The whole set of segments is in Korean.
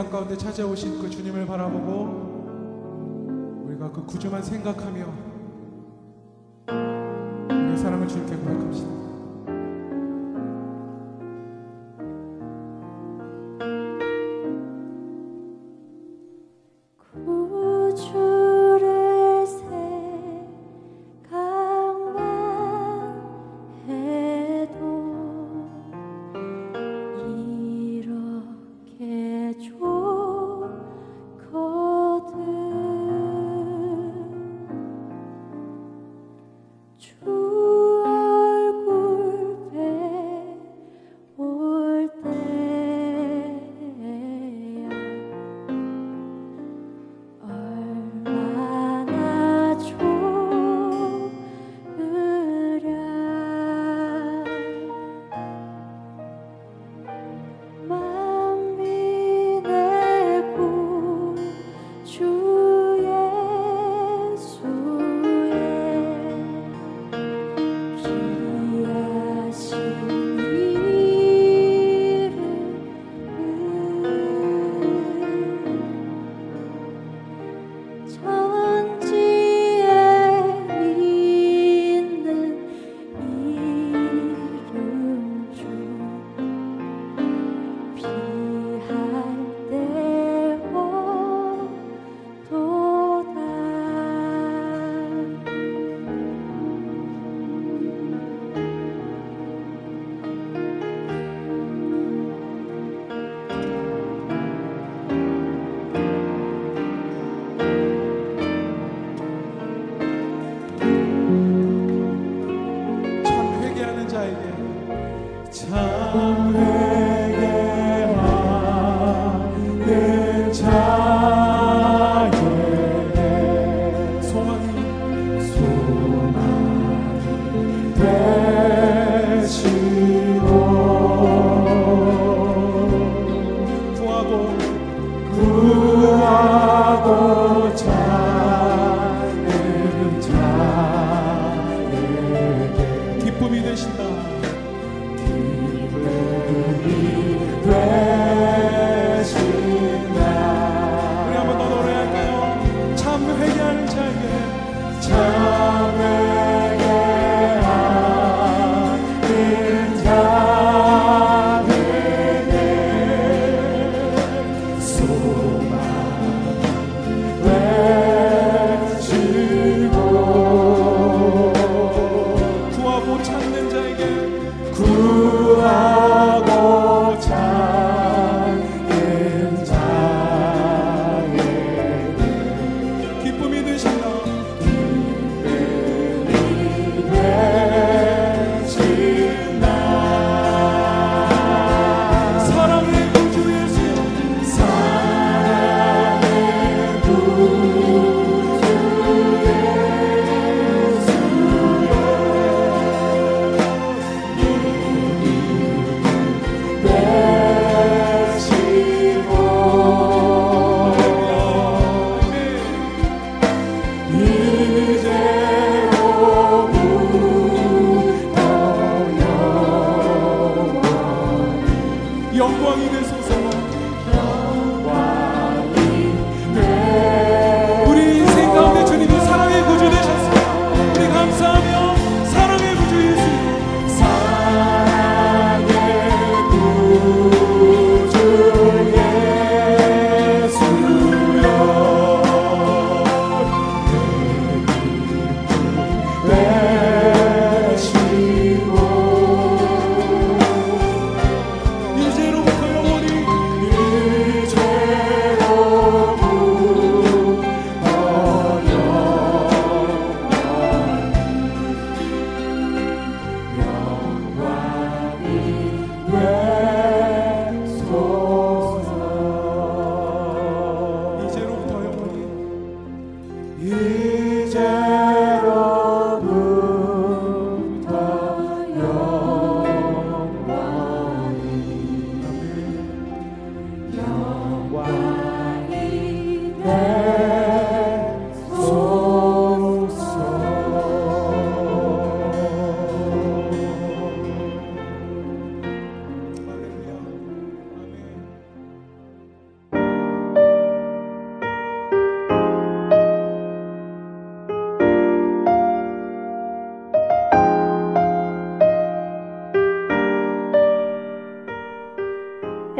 삶 가운데 찾아오신 그 주님을 바라보고 우리가 그 구주만 생각하며 우리의 사랑을 주님께 고백합시다.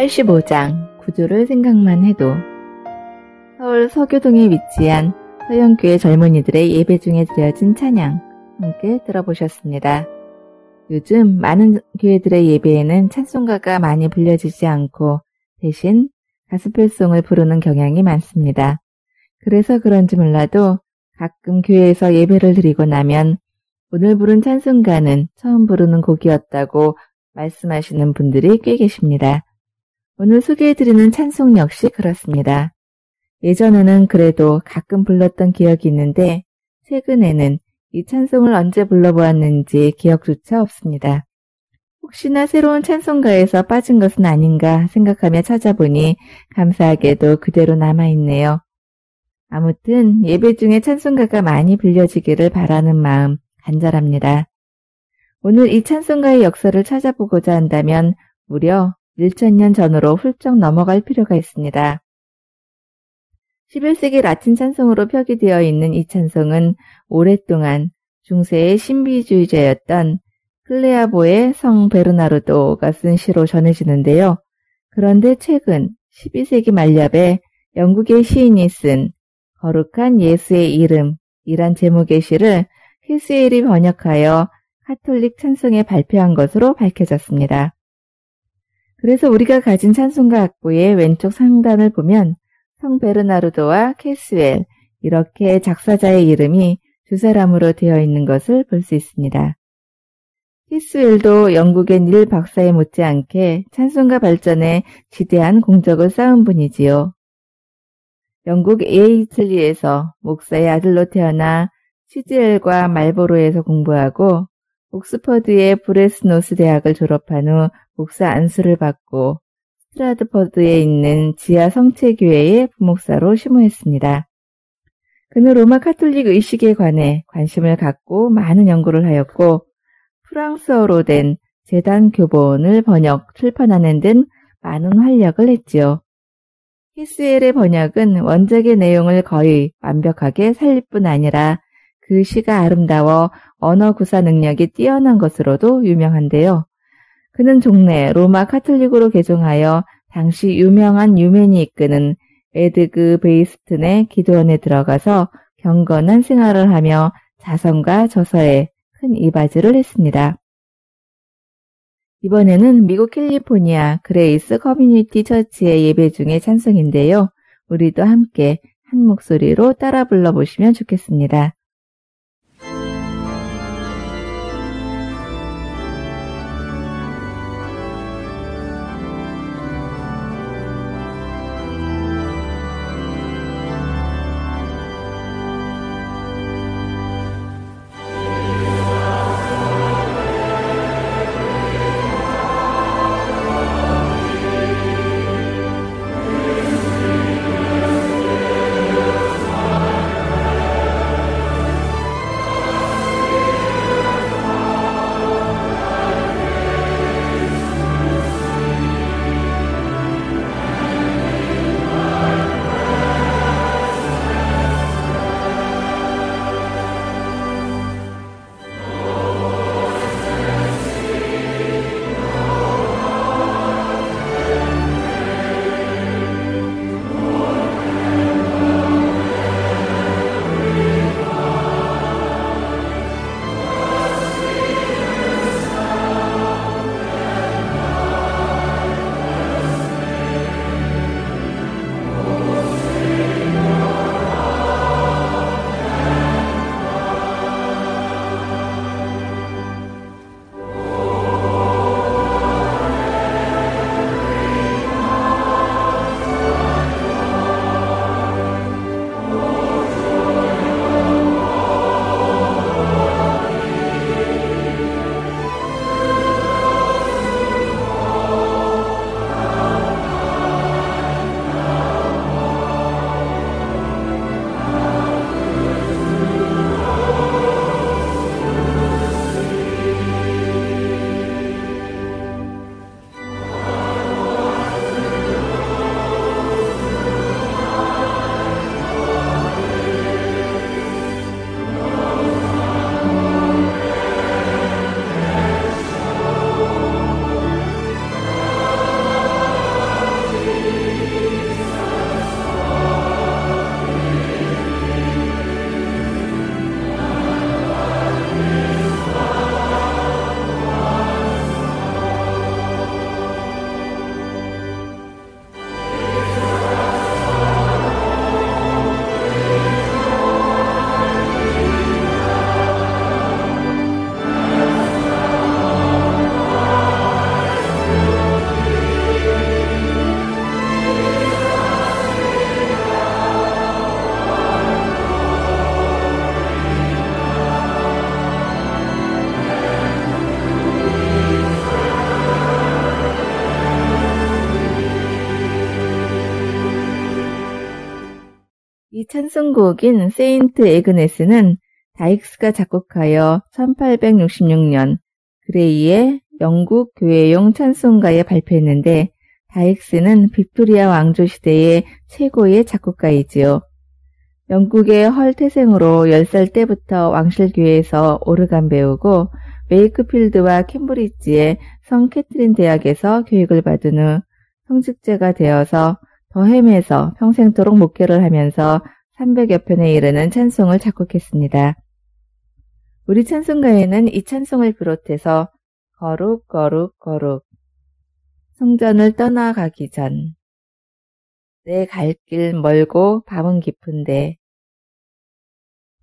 85장 구조를 생각만 해도 서울 서교동에 위치한 서영교회 젊은이들의 예배 중에 드려진 찬양 함께 들어보셨습니다. 요즘 많은 교회들의 예배에는 찬송가가 많이 불려지지 않고 대신 가스펠송을 부르는 경향이 많습니다. 그래서 그런지 몰라도 가끔 교회에서 예배를 드리고 나면 오늘 부른 찬송가는 처음 부르는 곡이었다고 말씀하시는 분들이 꽤 계십니다. 오늘 소개해드리는 찬송 역시 그렇습니다. 예전에는 그래도 가끔 불렀던 기억이 있는데 최근에는 이 찬송을 언제 불러보았는지 기억조차 없습니다. 혹시나 새로운 찬송가에서 빠진 것은 아닌가 생각하며 찾아보니 감사하게도 그대로 남아있네요. 아무튼 예배 중에 찬송가가 많이 불려지기를 바라는 마음 간절합니다. 오늘 이 찬송가의 역사를 찾아보고자 한다면 무려 1천년 전으로 훌쩍 넘어갈 필요가 있습니다. 11세기 라틴 찬송으로 표기되어 있는 이 찬송은 오랫동안 중세의 신비주의자였던 클레아보의 성 베르나르도가 쓴 시로 전해지는데요. 그런데 최근 12세기 말엽에 영국의 시인이 쓴 거룩한 예수의 이름이란 제목의 시를 히스엘이 번역하여 카톨릭 찬송에 발표한 것으로 밝혀졌습니다. 그래서 우리가 가진 찬송가 악보의 왼쪽 상단을 보면 성 베르나르도와 캐스웰 이렇게 작사자의 이름이 두 사람으로 되어 있는 것을 볼 수 있습니다. 캐스웰도 영국의 닐 박사에 못지않게 찬송가 발전에 지대한 공적을 쌓은 분이지요. 영국 에이틀리에서 목사의 아들로 태어나 시즈엘과 말보로에서 공부하고 옥스퍼드의 브레스노스 대학을 졸업한 후 목사 안수를 받고 스트라드퍼드에 있는 지하 성체교회의 부목사로 시무했습니다. 그는 로마 카톨릭 의식에 관해 관심을 갖고 많은 연구를 하였고 프랑스어로 된 제단 교본을 번역, 출판하는 등 많은 활약을 했지요. 히스엘의 번역은 원작의 내용을 거의 완벽하게 살릴 뿐 아니라 그 시가 아름다워 언어 구사 능력이 뛰어난 것으로도 유명한데요. 그는 종래 로마 카톨릭으로 개종하여 당시 유명한 유맨이 이끄는 에드그 베이스튼의 기도원에 들어가서 경건한 생활을 하며 자성과 저서에 큰 이바지를 했습니다. 이번에는 미국 캘리포니아 Grace Community Church의 예배 중의 찬송인데요. 우리도 함께 한 목소리로 따라 불러보시면 좋겠습니다. 찬송곡인 세인트 에그네스는 다익스가 작곡하여 1866년 그레이의 영국 교회용 찬송가에 발표했는데 다익스는 빅토리아 왕조 시대의 최고의 작곡가이지요. 영국의 헐 태생으로 10살 때부터 왕실교회에서 오르간 배우고 웨이크필드와 캠브리지의 성 캐트린 대학에서 교육을 받은 후 성직자가 되어서 더햄에서 평생토록 목회를 하면서 300여 편에 이르는 찬송을 작곡했습니다. 우리 찬송가에는 이 찬송을 비롯해서 거룩 거룩 거룩 성전을 떠나가기 전 내 갈 길 멀고 밤은 깊은데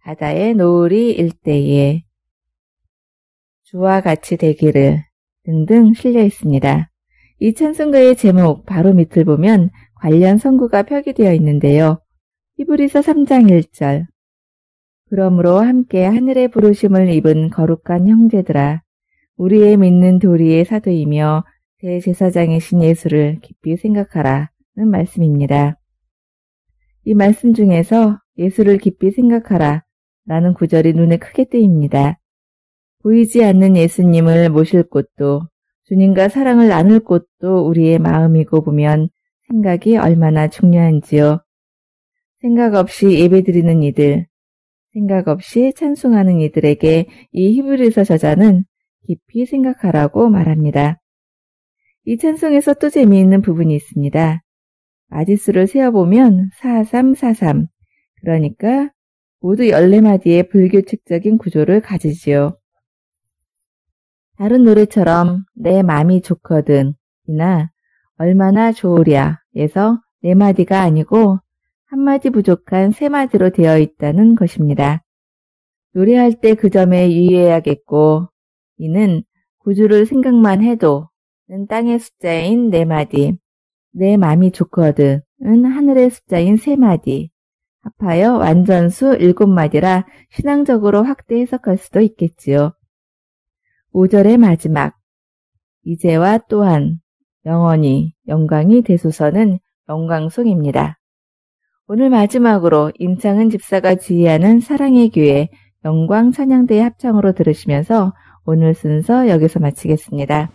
바다의 노을이 일대에 주와 같이 되기를 등등 실려 있습니다. 이 찬송가의 제목 바로 밑을 보면 관련 선구가 표기되어 있는데요. 히브리서 3장 1절 그러므로 함께 하늘의 부르심을 입은 거룩한 형제들아 우리의 믿는 도리의 사도이며 대제사장이신 예수를 깊이 생각하라는 말씀입니다. 이 말씀 중에서 예수를 깊이 생각하라 라는 구절이 눈에 크게 띄입니다. 보이지 않는 예수님을 모실 곳도 주님과 사랑을 나눌 곳도 우리의 마음이고 보면 생각이 얼마나 중요한지요. 생각 없이 예배드리는 이들, 생각 없이 찬송하는 이들에게 이 히브리서 저자는 깊이 생각하라고 말합니다. 이 찬송에서 또 재미있는 부분이 있습니다. 마디수를 세어보면 4343, 그러니까 모두 14마디의 불규칙적인 구조를 가지지요. 다른 노래처럼 내 맘이 좋거든 이나 얼마나 좋으랴 에서 네 마디가 아니고 한 마디 부족한 세 마디로 되어 있다는 것입니다. 노래할 때 그 점에 유의해야겠고 이는 구주를 생각만 해도 는 땅의 숫자인 네 마디, 내 맘이 좋거든은 하늘의 숫자인 세 마디, 합하여 완전수 일곱 마디라 신앙적으로 확대 해석할 수도 있겠지요. 5절의 마지막 이제와 또한 영원히 영광이 되소서는 영광송입니다. 오늘 마지막으로 임창은 집사가 지휘하는 사랑의 교회 영광 찬양대의 합창으로 들으시면서 오늘 순서 여기서 마치겠습니다.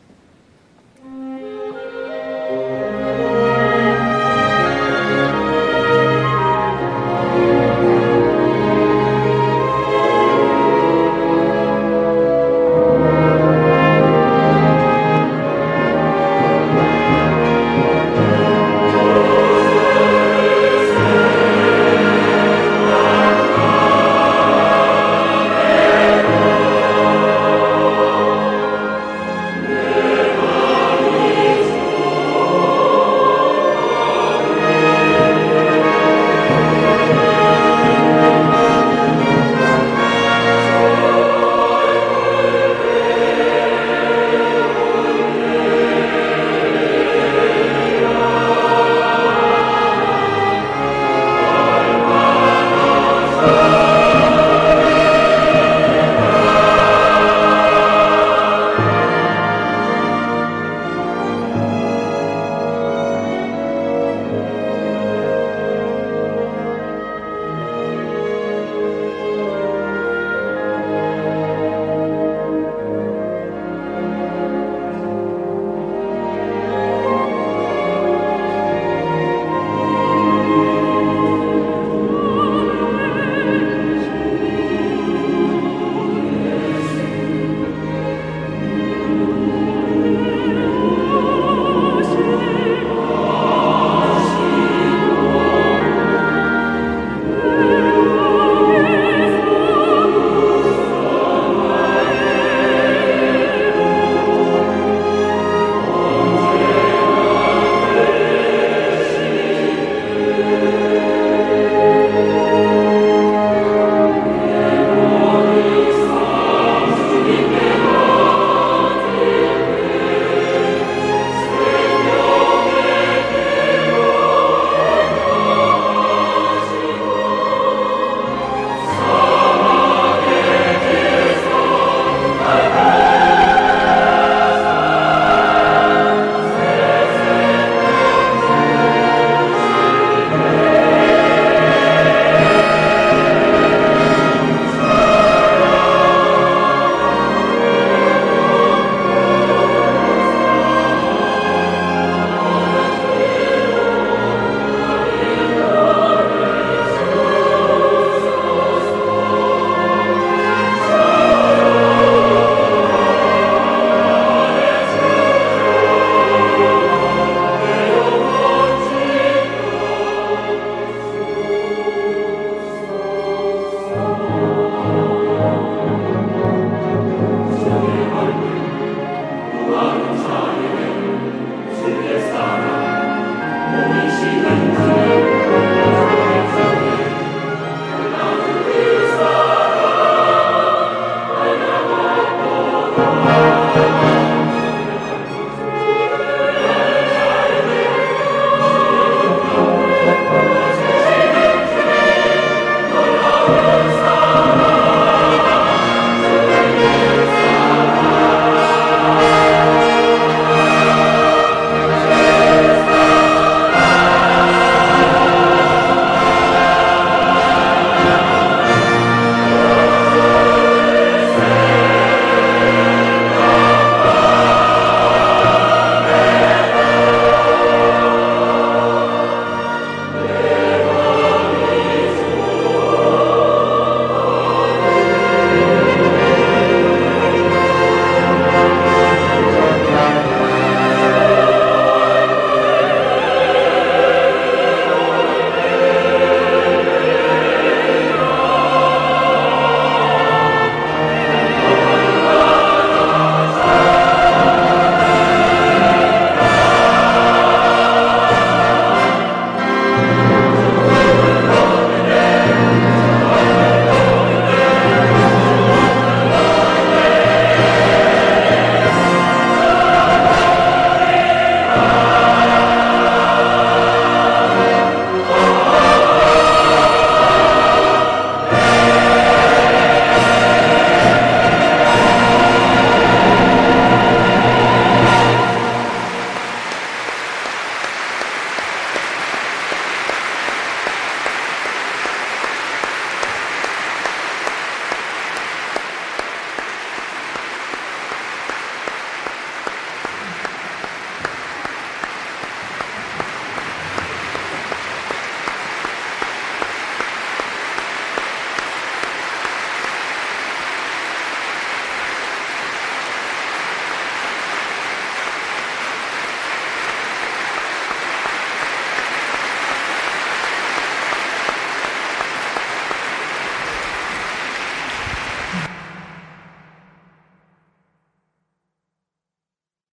你是一个